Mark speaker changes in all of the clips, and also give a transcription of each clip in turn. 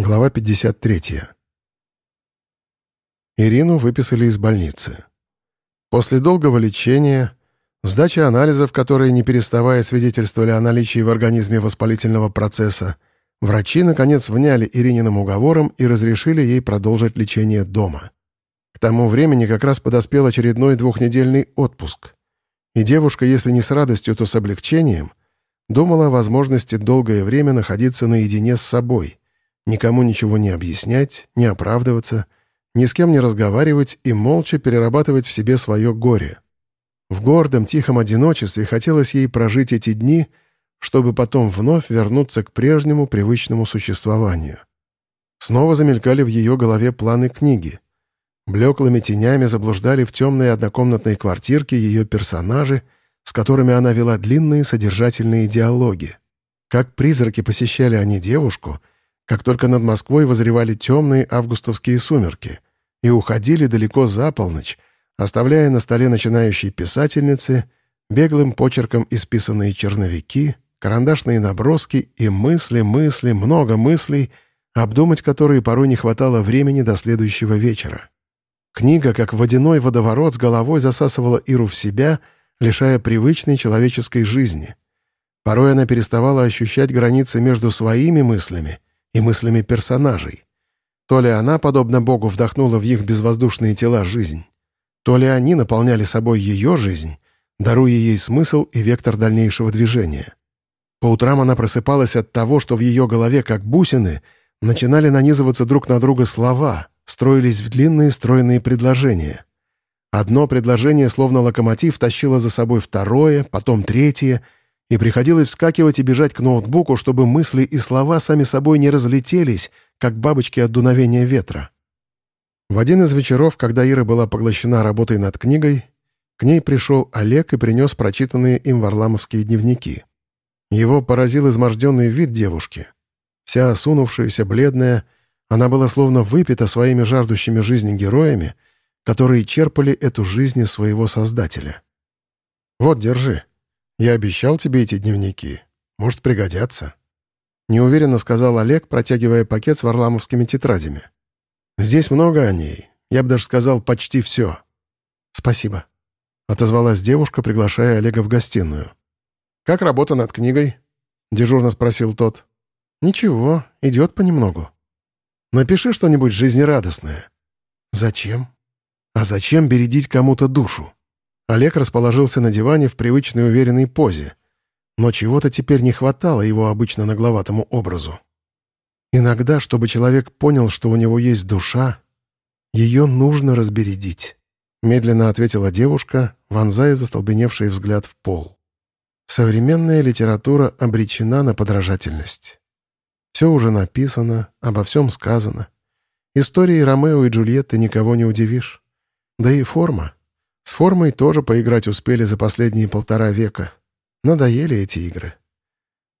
Speaker 1: Глава 53. Ирину выписали из больницы. После долгого лечения, сдачи анализов, которые не переставая свидетельствовали о наличии в организме воспалительного процесса, врачи, наконец, вняли Ирининым уговором и разрешили ей продолжить лечение дома. К тому времени как раз подоспел очередной двухнедельный отпуск. И девушка, если не с радостью, то с облегчением, думала о возможности долгое время находиться наедине с собой, никому ничего не объяснять, не оправдываться, ни с кем не разговаривать и молча перерабатывать в себе свое горе. В гордом, тихом одиночестве хотелось ей прожить эти дни, чтобы потом вновь вернуться к прежнему привычному существованию. Снова замелькали в ее голове планы книги. Блеклыми тенями заблуждали в темной однокомнатной квартирке ее персонажи — с которыми она вела длинные содержательные диалоги. Как призраки посещали они девушку, как только над Москвой возревали темные августовские сумерки, и уходили далеко за полночь, оставляя на столе начинающей писательницы беглым почерком исписанные черновики, карандашные наброски и мысли, мысли, много мыслей, обдумать которые порой не хватало времени до следующего вечера. Книга, как водяной водоворот, с головой засасывала Иру в себя — лишая привычной человеческой жизни. Порой она переставала ощущать границы между своими мыслями и мыслями персонажей. То ли она, подобно Богу, вдохнула в их безвоздушные тела жизнь, то ли они наполняли собой ее жизнь, даруя ей смысл и вектор дальнейшего движения. По утрам она просыпалась от того, что в ее голове, как бусины, начинали нанизываться друг на друга слова, строились в длинные стройные предложения. Одно предложение, словно локомотив, тащило за собой второе, потом третье, и приходилось вскакивать и бежать к ноутбуку, чтобы мысли и слова сами собой не разлетелись, как бабочки от дуновения ветра. В один из вечеров, когда Ира была поглощена работой над книгой, к ней пришел Олег и принес прочитанные им варламовские дневники. Его поразил изможденный вид девушки. Вся осунувшаяся, бледная, она была словно выпита своими жаждущими жизни героями — которые черпали эту жизнь из своего создателя. «Вот, держи. Я обещал тебе эти дневники. Может, пригодятся». Неуверенно сказал Олег, протягивая пакет с варламовскими тетрадями. «Здесь много о ней. Я бы даже сказал, почти все». «Спасибо», — отозвалась девушка, приглашая Олега в гостиную. «Как работа над книгой?» — дежурно спросил тот. «Ничего, идет понемногу». «Напиши что-нибудь жизнерадостное». «Зачем?» А зачем бередить кому-то душу? Олег расположился на диване в привычной уверенной позе. Но чего-то теперь не хватало его обычно нагловатому образу. Иногда, чтобы человек понял, что у него есть душа, ее нужно разбередить. Медленно ответила девушка, вонзая застолбеневший взгляд в пол. Современная литература обречена на подражательность. Все уже написано, обо всем сказано. Историей Ромео и Джульетты никого не удивишь. Да и форма. С формой тоже поиграть успели за последние полтора века. Надоели эти игры.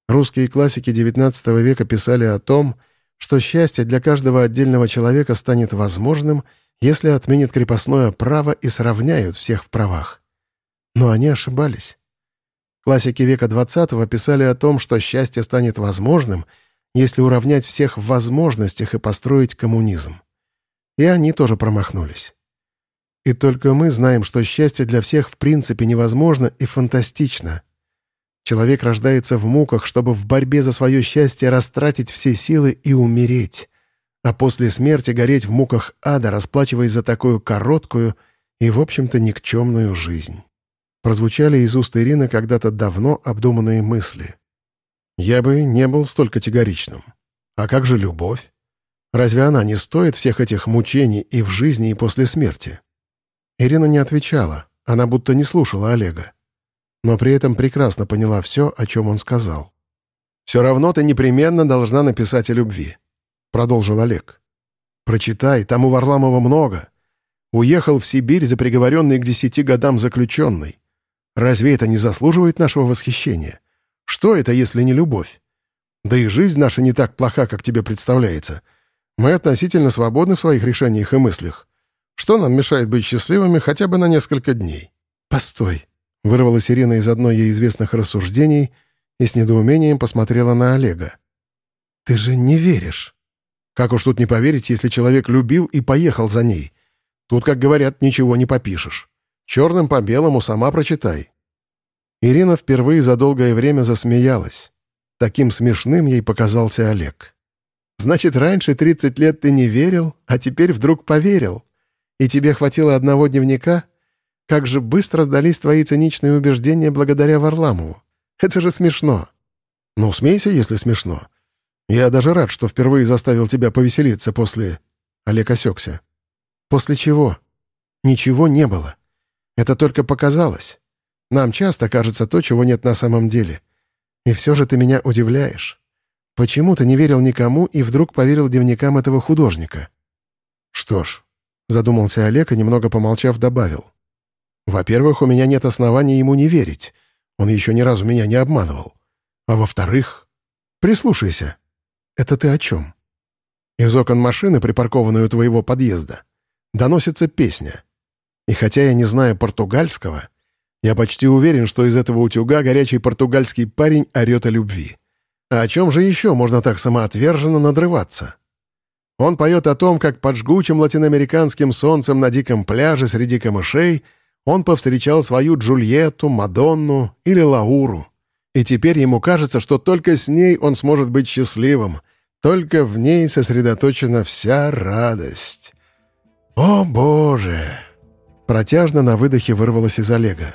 Speaker 1: Русские классики XIX века писали о том, что счастье для каждого отдельного человека станет возможным, если отменят крепостное право и сравняют всех в правах. Но они ошибались. Классики века XX писали о том, что счастье станет возможным, если уравнять всех в возможностях и построить коммунизм. И они тоже промахнулись. И только мы знаем, что счастье для всех в принципе невозможно и фантастично. Человек рождается в муках, чтобы в борьбе за свое счастье растратить все силы и умереть, а после смерти гореть в муках ада, расплачиваясь за такую короткую и, в общем-то, никчемную жизнь. Прозвучали из уст Ирины когда-то давно обдуманные мысли. «Я бы не был столь категоричным. А как же любовь? Разве она не стоит всех этих мучений и в жизни, и после смерти?» Ирина не отвечала, она будто не слушала Олега. Но при этом прекрасно поняла все, о чем он сказал. «Все равно ты непременно должна написать о любви», — продолжил Олег. «Прочитай, там у Варламова много. Уехал в Сибирь за приговоренный к десяти годам заключенный. Разве это не заслуживает нашего восхищения? Что это, если не любовь? Да и жизнь наша не так плоха, как тебе представляется. Мы относительно свободны в своих решениях и мыслях. Что нам мешает быть счастливыми хотя бы на несколько дней? Постой. Вырвалась Ирина из одной ей известных рассуждений и с недоумением посмотрела на Олега. Ты же не веришь. Как уж тут не поверить, если человек любил и поехал за ней? Тут, как говорят, ничего не попишешь. Черным по белому сама прочитай. Ирина впервые за долгое время засмеялась. Таким смешным ей показался Олег. «Значит, раньше 30 лет ты не верил, а теперь вдруг поверил. И тебе хватило одного дневника? Как же быстро сдались твои циничные убеждения благодаря Варламову. Это же смешно». «Ну, смейся, если смешно. Я даже рад, что впервые заставил тебя повеселиться после...» Олег осекся. «После чего?» «Ничего не было. Это только показалось. Нам часто кажется то, чего нет на самом деле. И все же ты меня удивляешь. Почему ты не верил никому и вдруг поверил дневникам этого художника?» «Что ж», — задумался Олег и, немного помолчав, добавил. «Во-первых, у меня нет оснований ему не верить. Он еще ни разу меня не обманывал. А во-вторых, прислушайся. Это ты о чем?» Из окон машины, припаркованной у твоего подъезда, доносится песня. И хотя я не знаю португальского, я почти уверен, что из этого утюга горячий португальский парень орет о любви. А о чем же еще можно так самоотверженно надрываться? Он поет о том, как под жгучим латиноамериканским солнцем на диком пляже среди камышей он повстречал свою Джульетту, Мадонну или Лауру. И теперь ему кажется, что только с ней он сможет быть счастливым, только в ней сосредоточена вся радость. «О, Боже!» Протяжно на выдохе вырвалось из Олега.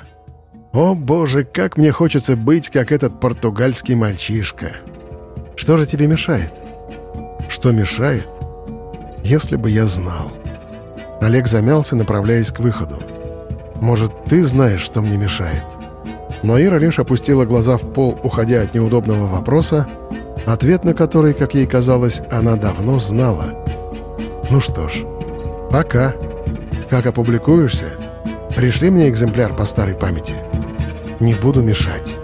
Speaker 1: «О, Боже, как мне хочется быть, как этот португальский мальчишка!» «Что же тебе мешает?» «Что мешает?» «Если бы я знал». Олег замялся, направляясь к выходу. «Может, ты знаешь, что мне мешает?» Но Ира лишь опустила глаза в пол, уходя от неудобного вопроса, ответ на который, как ей казалось, она давно знала. «Ну что ж, пока. Как опубликуешься, пришли мне экземпляр по старой памяти». Не буду мешать.